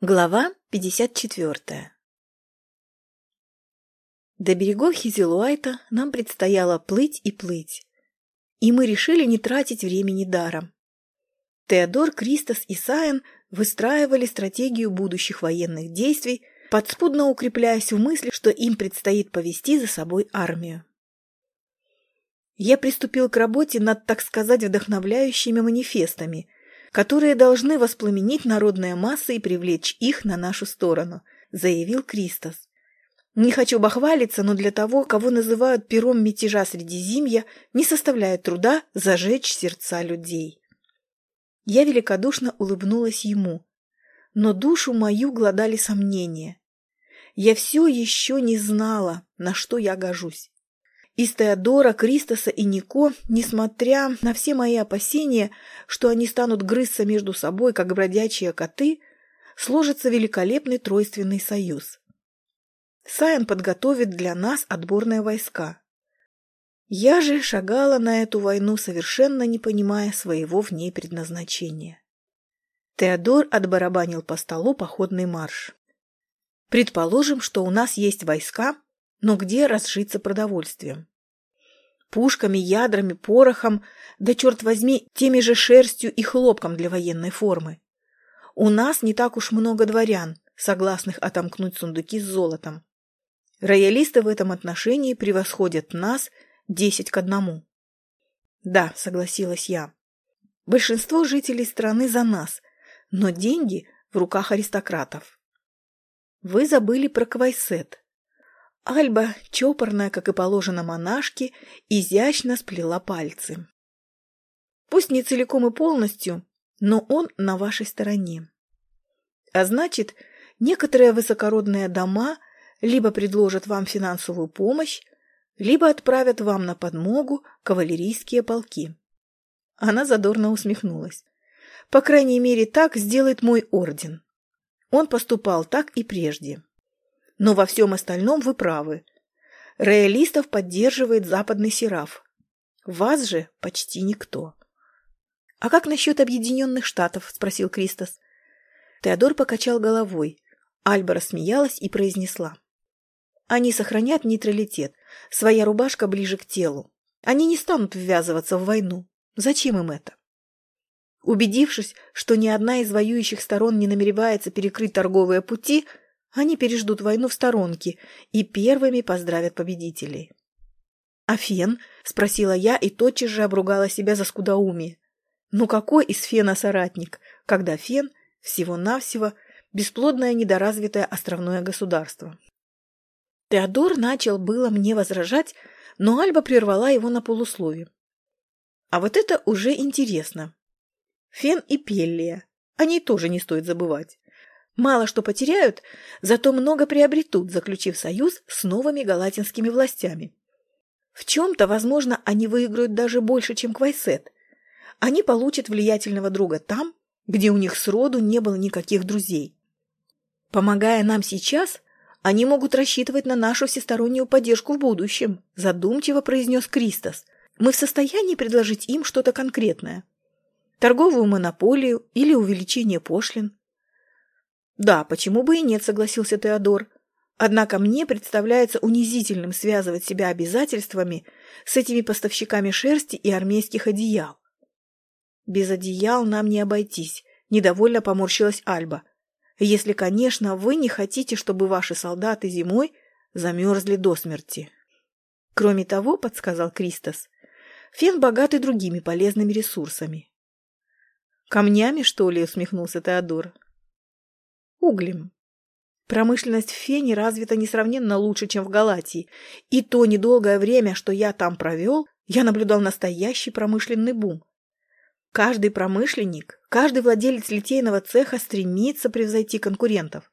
Глава 54 До берегов Хизелуайта нам предстояло плыть и плыть, и мы решили не тратить времени даром. Теодор, Кристос и Саен выстраивали стратегию будущих военных действий, подспудно укрепляясь в мысли, что им предстоит повести за собой армию. Я приступил к работе над, так сказать, вдохновляющими манифестами – которые должны воспламенить народные массы и привлечь их на нашу сторону, заявил Кристос. Не хочу бахвалиться, но для того, кого называют пером мятежа Средизимья, не составляет труда зажечь сердца людей. Я великодушно улыбнулась ему, но душу мою гладали сомнения. Я все еще не знала, на что я гожусь. Из Теодора, Кристоса и Нико, несмотря на все мои опасения, что они станут грызться между собой, как бродячие коты, сложится великолепный тройственный союз. Сайен подготовит для нас отборные войска. Я же шагала на эту войну, совершенно не понимая своего в ней предназначения. Теодор отбарабанил по столу походный марш. Предположим, что у нас есть войска, но где разжиться продовольствием? Пушками, ядрами, порохом, да, черт возьми, теми же шерстью и хлопком для военной формы. У нас не так уж много дворян, согласных отомкнуть сундуки с золотом. Роялисты в этом отношении превосходят нас десять к одному. Да, согласилась я. Большинство жителей страны за нас, но деньги в руках аристократов. Вы забыли про Квайсет. Альба, чопорная, как и положено монашке, изящно сплела пальцы. Пусть не целиком и полностью, но он на вашей стороне. А значит, некоторые высокородные дома либо предложат вам финансовую помощь, либо отправят вам на подмогу кавалерийские полки. Она задорно усмехнулась. По крайней мере, так сделает мой орден. Он поступал так и прежде. Но во всем остальном вы правы. Роялистов поддерживает западный сераф. Вас же почти никто. — А как насчет Объединенных Штатов? — спросил Кристос. Теодор покачал головой. Альба рассмеялась и произнесла. Они сохранят нейтралитет. Своя рубашка ближе к телу. Они не станут ввязываться в войну. Зачем им это? Убедившись, что ни одна из воюющих сторон не намеревается перекрыть торговые пути, они переждут войну в сторонке и первыми поздравят победителей. «А Фен?» – спросила я и тотчас же обругала себя за скудоумие. «Ну какой из Фена соратник, когда Фен – всего-навсего бесплодное недоразвитое островное государство?» Теодор начал было мне возражать, но Альба прервала его на полуслове. «А вот это уже интересно. Фен и Пеллия. О ней тоже не стоит забывать. Мало что потеряют, зато много приобретут, заключив союз с новыми галатинскими властями. В чем-то, возможно, они выиграют даже больше, чем Квайсет. Они получат влиятельного друга там, где у них сроду не было никаких друзей. Помогая нам сейчас, они могут рассчитывать на нашу всестороннюю поддержку в будущем, задумчиво произнес Кристос. Мы в состоянии предложить им что-то конкретное. Торговую монополию или увеличение пошлин. «Да, почему бы и нет», — согласился Теодор. «Однако мне представляется унизительным связывать себя обязательствами с этими поставщиками шерсти и армейских одеял». «Без одеял нам не обойтись», — недовольно поморщилась Альба. «Если, конечно, вы не хотите, чтобы ваши солдаты зимой замерзли до смерти». «Кроме того», — подсказал Кристос, — «фен богатый другими полезными ресурсами». «Камнями, что ли?» — усмехнулся Теодор углем. Промышленность в Фене развита несравненно лучше, чем в Галатии, и то недолгое время, что я там провел, я наблюдал настоящий промышленный бум. Каждый промышленник, каждый владелец литейного цеха стремится превзойти конкурентов.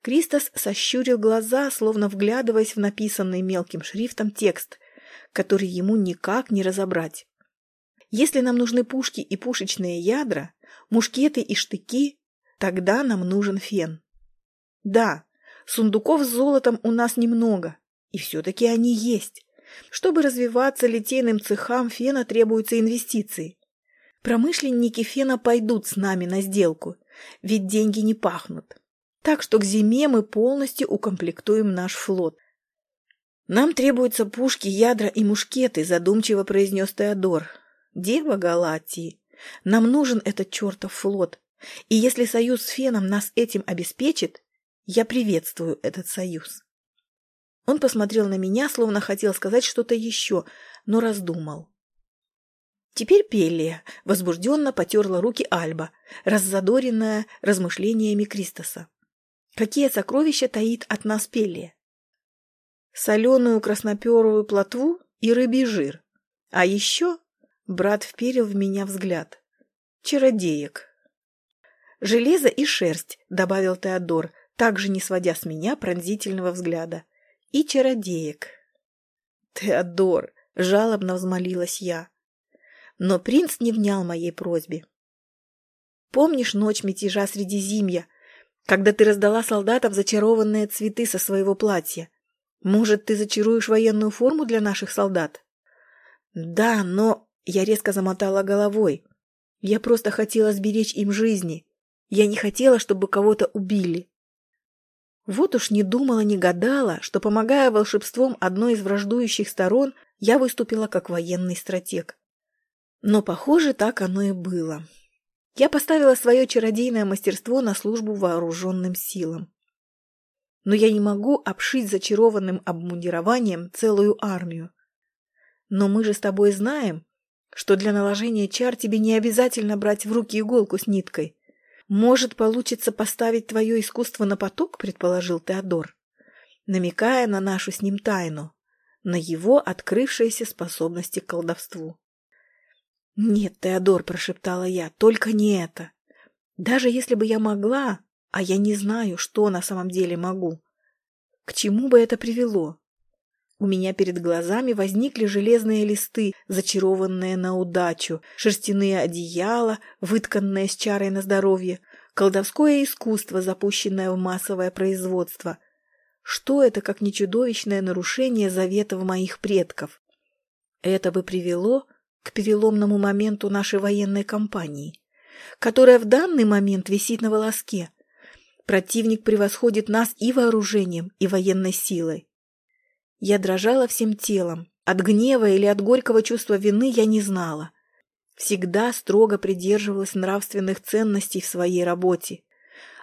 Кристос сощурил глаза, словно вглядываясь в написанный мелким шрифтом текст, который ему никак не разобрать. Если нам нужны пушки и пушечные ядра, мушкеты и штыки, Тогда нам нужен фен. Да, сундуков с золотом у нас немного, и все-таки они есть. Чтобы развиваться литейным цехам фена требуются инвестиции. Промышленники фена пойдут с нами на сделку, ведь деньги не пахнут. Так что к зиме мы полностью укомплектуем наш флот. «Нам требуются пушки, ядра и мушкеты», — задумчиво произнес Теодор. «Дева Галатии, нам нужен этот чертов флот. И если союз с Феном нас этим обеспечит, я приветствую этот союз». Он посмотрел на меня, словно хотел сказать что-то еще, но раздумал. Теперь Пеллия возбужденно потерла руки Альба, раззадоренная размышлениями Кристоса. Какие сокровища таит от нас Пеллия? Соленую красноперую плотву и рыбий жир. А еще брат вперил в меня взгляд. Чародеек. Железо и шерсть, добавил Теодор, также не сводя с меня пронзительного взгляда. И чародеек. Теодор, жалобно взмолилась я. Но принц не внял моей просьбе. Помнишь ночь мятежа среди зимья, когда ты раздала солдатам зачарованные цветы со своего платья? Может, ты зачаруешь военную форму для наших солдат? Да, но... Я резко замотала головой. Я просто хотела сберечь им жизни. Я не хотела, чтобы кого-то убили. Вот уж не думала, не гадала, что, помогая волшебством одной из враждующих сторон, я выступила как военный стратег. Но, похоже, так оно и было. Я поставила свое чародейное мастерство на службу вооруженным силам. Но я не могу обшить зачарованным обмундированием целую армию. Но мы же с тобой знаем, что для наложения чар тебе не обязательно брать в руки иголку с ниткой. Может, получится поставить твое искусство на поток, предположил Теодор, намекая на нашу с ним тайну, на его открывшиеся способности к колдовству. «Нет, Теодор», — прошептала я, — «только не это. Даже если бы я могла, а я не знаю, что на самом деле могу. К чему бы это привело? У меня перед глазами возникли железные листы, зачарованные на удачу, шерстяные одеяла, вытканные с чарой на здоровье, колдовское искусство, запущенное в массовое производство. Что это, как не чудовищное нарушение заветов моих предков? Это бы привело к переломному моменту нашей военной кампании, которая в данный момент висит на волоске. Противник превосходит нас и вооружением, и военной силой. Я дрожала всем телом. От гнева или от горького чувства вины я не знала. Всегда строго придерживалась нравственных ценностей в своей работе.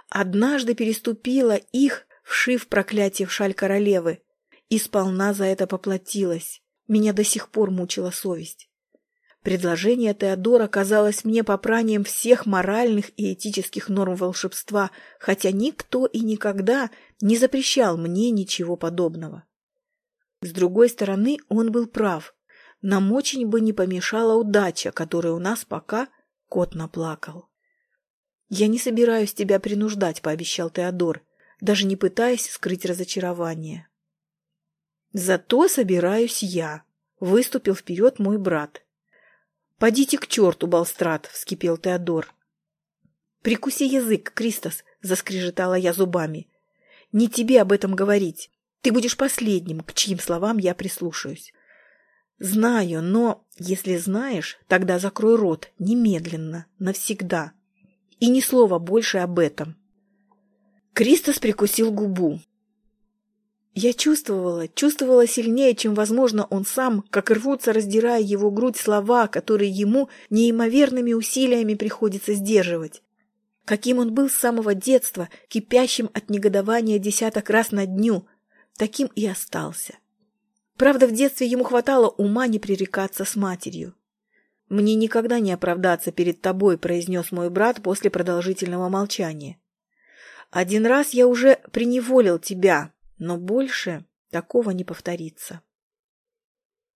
Однажды переступила их, вшив проклятие в шаль королевы, и сполна за это поплатилась. Меня до сих пор мучила совесть. Предложение Теодора казалось мне попранием всех моральных и этических норм волшебства, хотя никто и никогда не запрещал мне ничего подобного. С другой стороны, он был прав. Нам очень бы не помешала удача, которой у нас пока кот наплакал. «Я не собираюсь тебя принуждать», — пообещал Теодор, даже не пытаясь скрыть разочарование. «Зато собираюсь я», — выступил вперед мой брат. «Подите к черту, Балстрат!» — вскипел Теодор. «Прикуси язык, Кристос!» — заскрежетала я зубами. «Не тебе об этом говорить. Ты будешь последним, к чьим словам я прислушаюсь». «Знаю, но если знаешь, тогда закрой рот немедленно, навсегда. И ни слова больше об этом». Кристос прикусил губу. Я чувствовала, чувствовала сильнее, чем, возможно, он сам, как рвутся, раздирая его грудь слова, которые ему неимоверными усилиями приходится сдерживать. Каким он был с самого детства, кипящим от негодования десяток раз на дню, таким и остался. Правда, в детстве ему хватало ума не пререкаться с матерью. «Мне никогда не оправдаться перед тобой», — произнес мой брат после продолжительного молчания. «Один раз я уже приневолил тебя, но больше такого не повторится.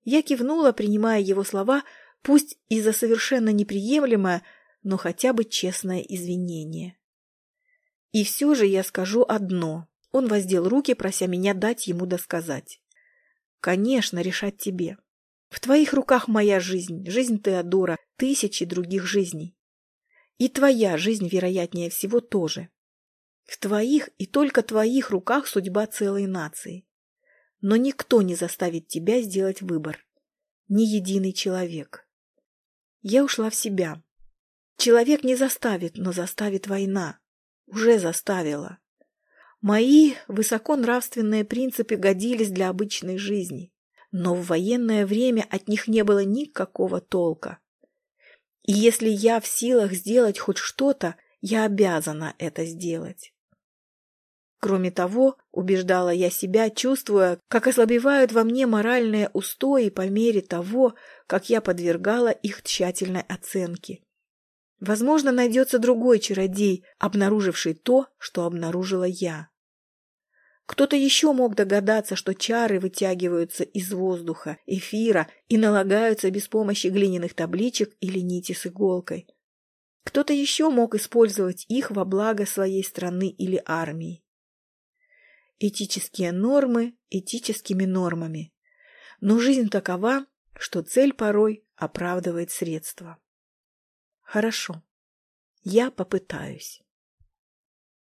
Я кивнула, принимая его слова, пусть и за совершенно неприемлемое, но хотя бы честное извинение. И все же я скажу одно. Он воздел руки, прося меня дать ему досказать. Конечно, решать тебе. В твоих руках моя жизнь, жизнь Теодора, тысячи других жизней. И твоя жизнь, вероятнее всего, тоже. В твоих и только твоих руках судьба целой нации. Но никто не заставит тебя сделать выбор. Ни единый человек. Я ушла в себя. Человек не заставит, но заставит война. Уже заставила. Мои высоконравственные принципы годились для обычной жизни, но в военное время от них не было никакого толка. И если я в силах сделать хоть что-то, я обязана это сделать. Кроме того, убеждала я себя, чувствуя, как ослабевают во мне моральные устои по мере того, как я подвергала их тщательной оценке. Возможно, найдется другой чародей, обнаруживший то, что обнаружила я. Кто-то еще мог догадаться, что чары вытягиваются из воздуха, эфира и налагаются без помощи глиняных табличек или нити с иголкой. Кто-то еще мог использовать их во благо своей страны или армии. Этические нормы этическими нормами. Но жизнь такова, что цель порой оправдывает средства. Хорошо, я попытаюсь.